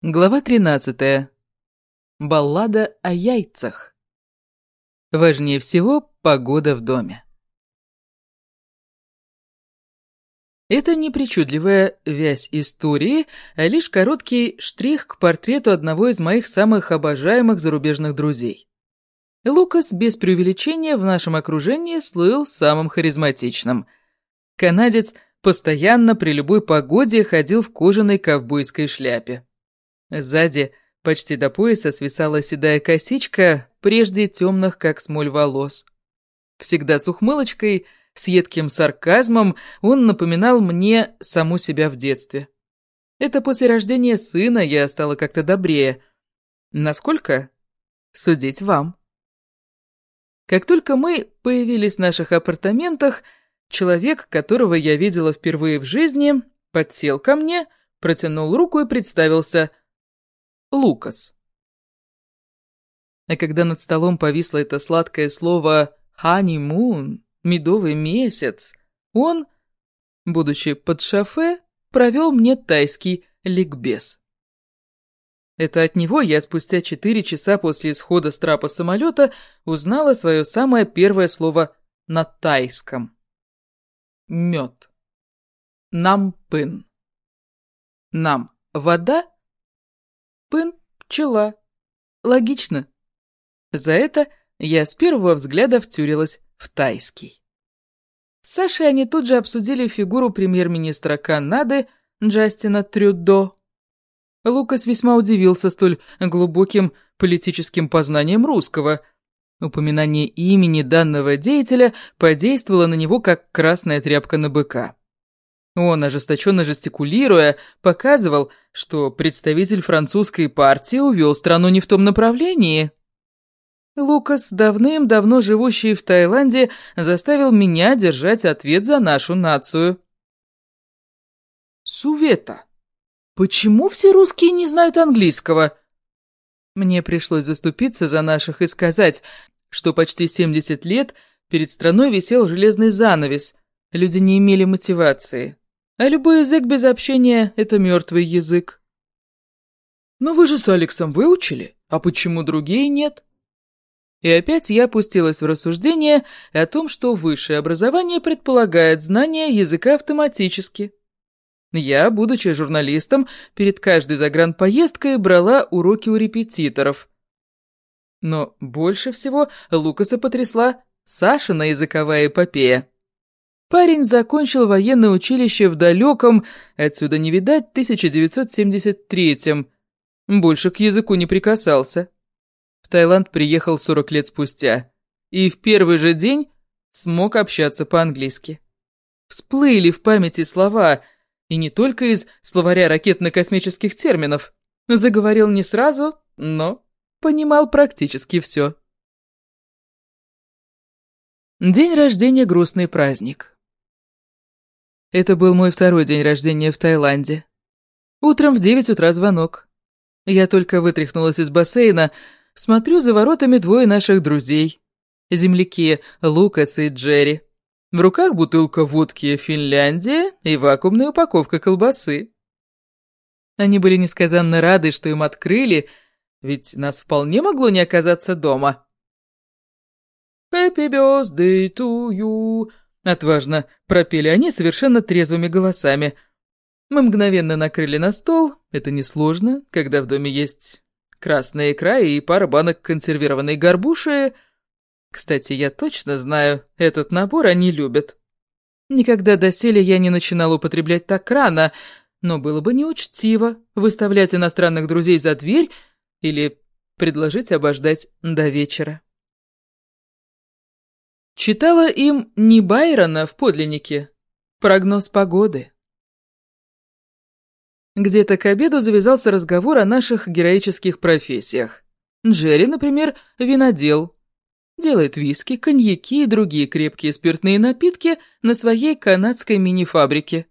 Глава 13. Баллада о яйцах. Важнее всего погода в доме. Это не причудливая вязь истории, а лишь короткий штрих к портрету одного из моих самых обожаемых зарубежных друзей. Лукас, без преувеличения, в нашем окружении слыл самым харизматичным. Канадец постоянно при любой погоде ходил в кожаной ковбойской шляпе. Сзади, почти до пояса, свисала седая косичка, прежде темных, как смоль, волос. Всегда с ухмылочкой, с едким сарказмом, он напоминал мне саму себя в детстве. Это после рождения сына я стала как-то добрее. Насколько? Судить вам. Как только мы появились в наших апартаментах, человек, которого я видела впервые в жизни, подсел ко мне, протянул руку и представился Лукас. А когда над столом повисло это сладкое слово «honeymoon» — «медовый месяц», он, будучи под шофе, провел мне тайский ликбез. Это от него я спустя четыре часа после исхода с трапа самолета узнала свое самое первое слово на тайском. Мед. Нампын. Нам – вода, Пын – пчела. Логично. За это я с первого взгляда втюрилась в тайский. С Сашей они тут же обсудили фигуру премьер-министра Канады Джастина Трюдо. Лукас весьма удивился столь глубоким политическим познанием русского. Упоминание имени данного деятеля подействовало на него, как красная тряпка на быка. Он, ожесточенно жестикулируя, показывал, что представитель французской партии увел страну не в том направлении. Лукас, давным-давно живущий в Таиланде, заставил меня держать ответ за нашу нацию. «Сувета, почему все русские не знают английского?» Мне пришлось заступиться за наших и сказать, что почти 70 лет перед страной висел железный занавес, люди не имели мотивации. А любой язык без общения — это мертвый язык. Но вы же с Алексом выучили, а почему другие нет? И опять я опустилась в рассуждение о том, что высшее образование предполагает знание языка автоматически. Я, будучи журналистом, перед каждой загранпоездкой брала уроки у репетиторов. Но больше всего Лукаса потрясла Сашина языковая эпопея. Парень закончил военное училище в далеком, отсюда не видать, 1973-м. Больше к языку не прикасался. В Таиланд приехал 40 лет спустя. И в первый же день смог общаться по-английски. Всплыли в памяти слова, и не только из словаря ракетно-космических терминов. Заговорил не сразу, но понимал практически все. День рождения – грустный праздник. Это был мой второй день рождения в Таиланде. Утром в девять утра звонок. Я только вытряхнулась из бассейна, смотрю за воротами двое наших друзей. Земляки Лукас и Джерри. В руках бутылка водки «Финляндия» и вакуумная упаковка колбасы. Они были несказанно рады, что им открыли, ведь нас вполне могло не оказаться дома. «Happy birthday to you», Отважно пропели они совершенно трезвыми голосами. Мы мгновенно накрыли на стол. Это несложно, когда в доме есть красная икра и пара банок консервированной горбуши. Кстати, я точно знаю, этот набор они любят. Никогда доселе я не начинала употреблять так рано, но было бы неучтиво выставлять иностранных друзей за дверь или предложить обождать до вечера. Читала им не Байрона в подлиннике, прогноз погоды. Где-то к обеду завязался разговор о наших героических профессиях. Джерри, например, винодел. Делает виски, коньяки и другие крепкие спиртные напитки на своей канадской мини-фабрике.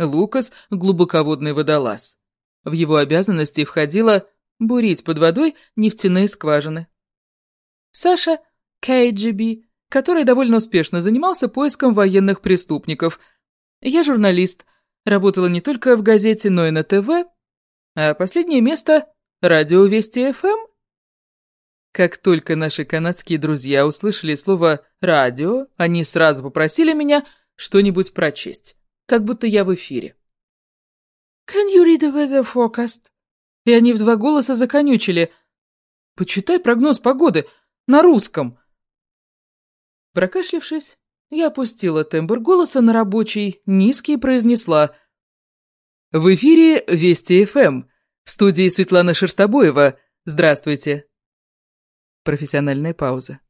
Лукас – глубоководный водолаз. В его обязанности входило бурить под водой нефтяные скважины. Саша – КГБ, который довольно успешно занимался поиском военных преступников. Я журналист, работала не только в газете, но и на ТВ. А последнее место — радио Вести ФМ. Как только наши канадские друзья услышали слово «радио», они сразу попросили меня что-нибудь прочесть, как будто я в эфире. «Can you read the weather forecast?» И они в два голоса законючили. «Почитай прогноз погоды на русском». Прокашлившись, я опустила тембр голоса на рабочий, низкий, произнесла. «В эфире Вести ФМ. В студии Светлана Шерстобоева. Здравствуйте». Профессиональная пауза.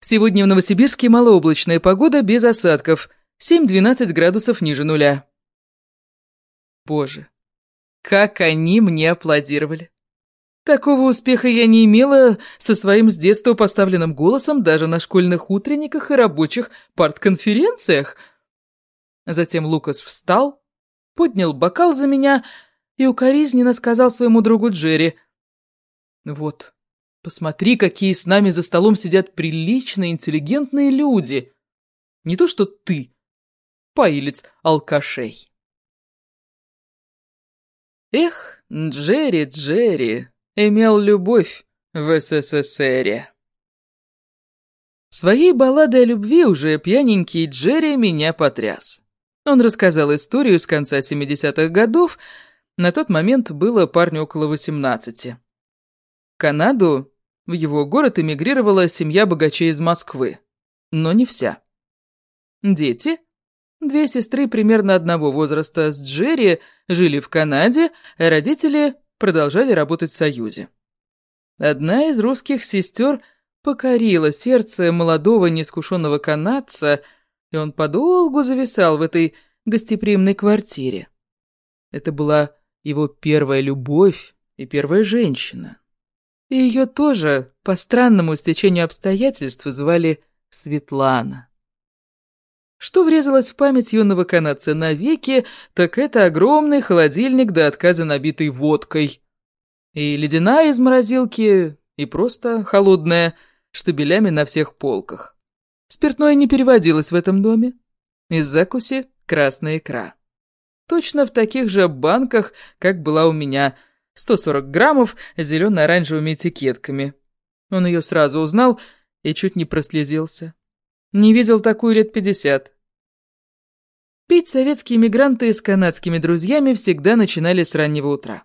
Сегодня в Новосибирске малооблачная погода без осадков. 7-12 градусов ниже нуля. Боже, как они мне аплодировали. Такого успеха я не имела со своим с детства поставленным голосом даже на школьных утренниках и рабочих партконференциях. Затем Лукас встал, поднял бокал за меня и укоризненно сказал своему другу Джерри. «Вот, Посмотри, какие с нами за столом сидят приличные, интеллигентные люди. Не то что ты, поилец алкашей. Эх, Джерри, Джерри, имел любовь в СССР. Своей балладой о любви уже пьяненький Джерри меня потряс. Он рассказал историю с конца 70-х годов, на тот момент было парню около 18. Канаду, в его город эмигрировала семья богачей из Москвы. Но не вся. Дети, две сестры примерно одного возраста с Джерри, жили в Канаде, а родители продолжали работать в Союзе. Одна из русских сестер покорила сердце молодого неискушенного канадца, и он подолгу зависал в этой гостеприимной квартире. Это была его первая любовь и первая женщина. И ее тоже, по странному стечению обстоятельств, звали Светлана. Что врезалось в память юного канадца навеки, так это огромный холодильник до отказа набитый водкой. И ледяная из морозилки, и просто холодная, штабелями на всех полках. Спиртное не переводилось в этом доме. Из закуси красная икра. Точно в таких же банках, как была у меня – 140 граммов зелено-оранжевыми этикетками. Он ее сразу узнал и чуть не прослезился. Не видел такую лет пятьдесят. Пить советские мигранты с канадскими друзьями всегда начинали с раннего утра.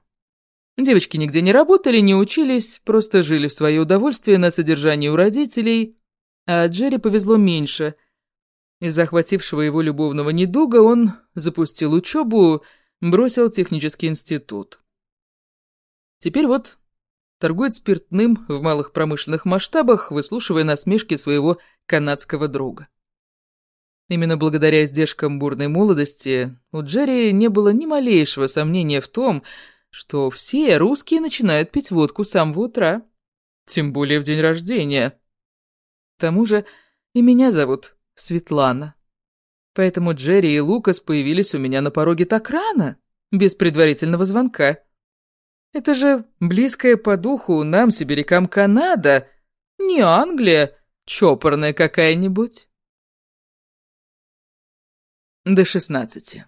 Девочки нигде не работали, не учились, просто жили в свое удовольствие на содержании у родителей, а Джерри повезло меньше. Из захватившего его любовного недуга он запустил учебу, бросил технический институт. Теперь вот торгует спиртным в малых промышленных масштабах, выслушивая насмешки своего канадского друга. Именно благодаря издержкам бурной молодости у Джерри не было ни малейшего сомнения в том, что все русские начинают пить водку с самого утра, тем более в день рождения. К тому же и меня зовут Светлана. Поэтому Джерри и Лукас появились у меня на пороге так рано, без предварительного звонка. Это же близкая по духу нам, сибирякам, Канада, не Англия, чопорная какая-нибудь. До шестнадцати.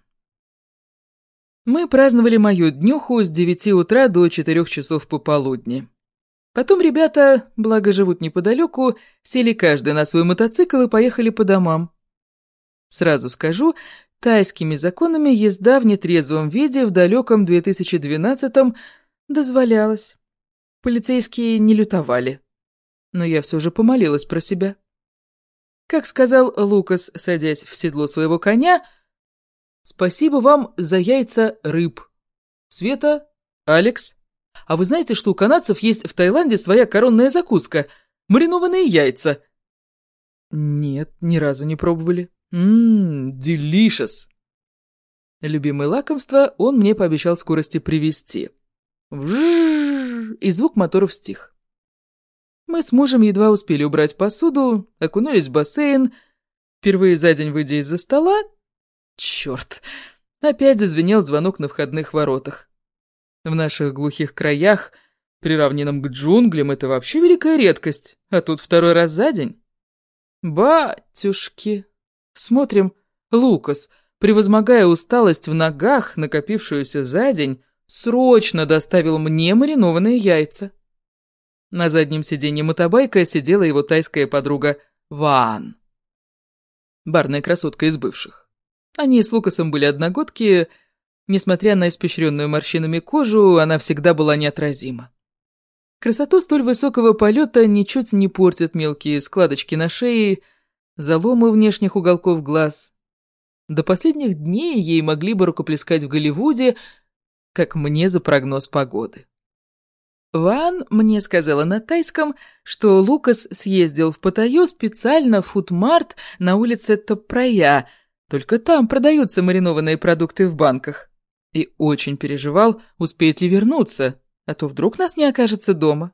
Мы праздновали мою днюху с девяти утра до четырех часов пополудни. Потом ребята, благо живут неподалеку, сели каждый на свой мотоцикл и поехали по домам. Сразу скажу, тайскими законами езда в нетрезвом виде в далеком 2012-м Дозволялось. Полицейские не лютовали. Но я все же помолилась про себя. Как сказал Лукас, садясь в седло своего коня, «Спасибо вам за яйца рыб. Света, Алекс, а вы знаете, что у канадцев есть в Таиланде своя коронная закуска – маринованные яйца?» «Нет, ни разу не пробовали». «Ммм, делишес!» Любимое лакомство он мне пообещал скорости привезти. Вжжж, и звук моторов стих. Мы с мужем едва успели убрать посуду, окунулись в бассейн. Впервые за день выйдя из-за стола... Черт! Опять зазвенел звонок на входных воротах. В наших глухих краях, приравненном к джунглям, это вообще великая редкость, а тут второй раз за день. Батюшки! Смотрим, Лукас, превозмогая усталость в ногах, накопившуюся за день, срочно доставил мне маринованные яйца. На заднем сиденье мотобайка сидела его тайская подруга Ван. Барная красотка из бывших. Они с Лукасом были одногодки, несмотря на испещренную морщинами кожу, она всегда была неотразима. Красоту столь высокого полета ничуть не портят мелкие складочки на шее, заломы внешних уголков глаз. До последних дней ей могли бы рукоплескать в Голливуде, как мне за прогноз погоды. Ван мне сказала на тайском, что Лукас съездил в Паттайю специально в фудмарт на улице Топрая, только там продаются маринованные продукты в банках, и очень переживал, успеет ли вернуться, а то вдруг нас не окажется дома.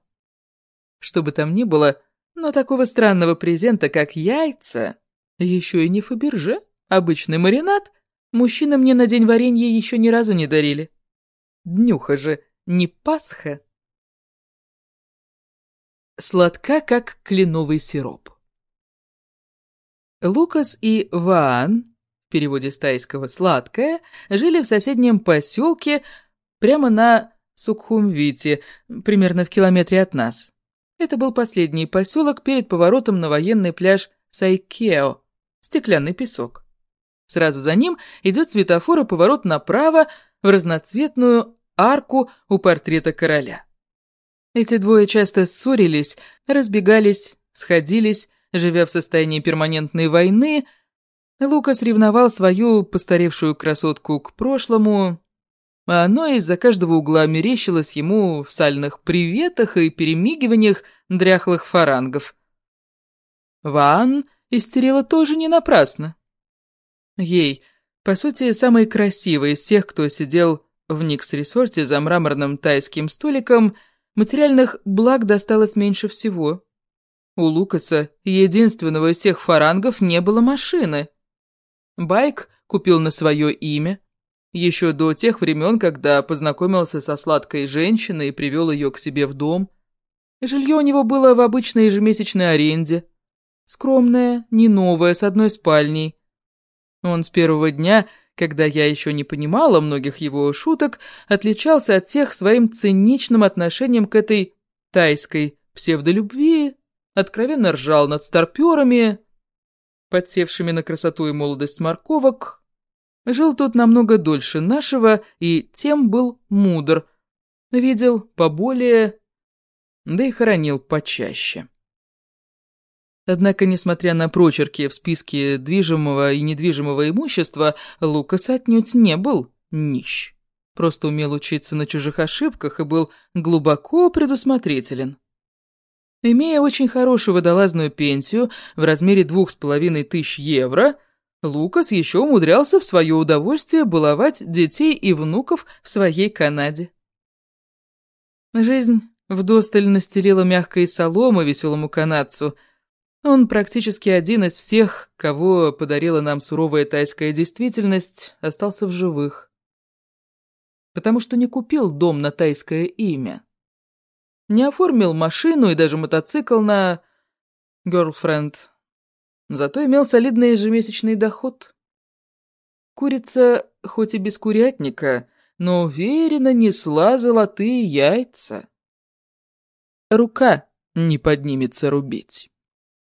Что бы там ни было, но такого странного презента, как яйца, еще и не Фаберже, обычный маринад, мужчина мне на день варенья еще ни разу не дарили. Днюха же, не Пасха. Сладка, как кленовый сироп. Лукас и Ваан, в переводе с тайского «сладкая», жили в соседнем поселке прямо на Сукхумвите, примерно в километре от нас. Это был последний поселок перед поворотом на военный пляж Сайкео, стеклянный песок. Сразу за ним идет светофор и поворот направо в разноцветную арку у портрета короля. Эти двое часто ссорились, разбегались, сходились, живя в состоянии перманентной войны. Лукас ревновал свою постаревшую красотку к прошлому, а оно из-за каждого угла мерещилось ему в сальных приветах и перемигиваниях дряхлых фарангов. Ван истерила тоже не напрасно. Ей, по сути, самой красивой из всех, кто сидел в Никс-ресорте за мраморным тайским столиком, материальных благ досталось меньше всего. У Лукаса, единственного из всех фарангов, не было машины. Байк купил на свое имя, еще до тех времен, когда познакомился со сладкой женщиной и привел ее к себе в дом. Жилье у него было в обычной ежемесячной аренде. Скромное, не новое, с одной спальней. Он с первого дня, когда я еще не понимала многих его шуток, отличался от всех своим циничным отношением к этой тайской псевдолюбви, откровенно ржал над старперами, подсевшими на красоту и молодость морковок, Жил тут намного дольше нашего и тем был мудр. Видел поболее, да и хоронил почаще. Однако, несмотря на прочерки в списке движимого и недвижимого имущества, Лукас отнюдь не был нищ. Просто умел учиться на чужих ошибках и был глубоко предусмотрителен. Имея очень хорошую водолазную пенсию в размере двух с половиной тысяч евро, Лукас еще умудрялся в свое удовольствие баловать детей и внуков в своей Канаде. Жизнь вдосталь настелила мягкой соломы веселому канадцу. Он практически один из всех, кого подарила нам суровая тайская действительность, остался в живых. Потому что не купил дом на тайское имя. Не оформил машину и даже мотоцикл на... Girlfriend Зато имел солидный ежемесячный доход. Курица, хоть и без курятника, но уверенно несла золотые яйца. Рука не поднимется рубить.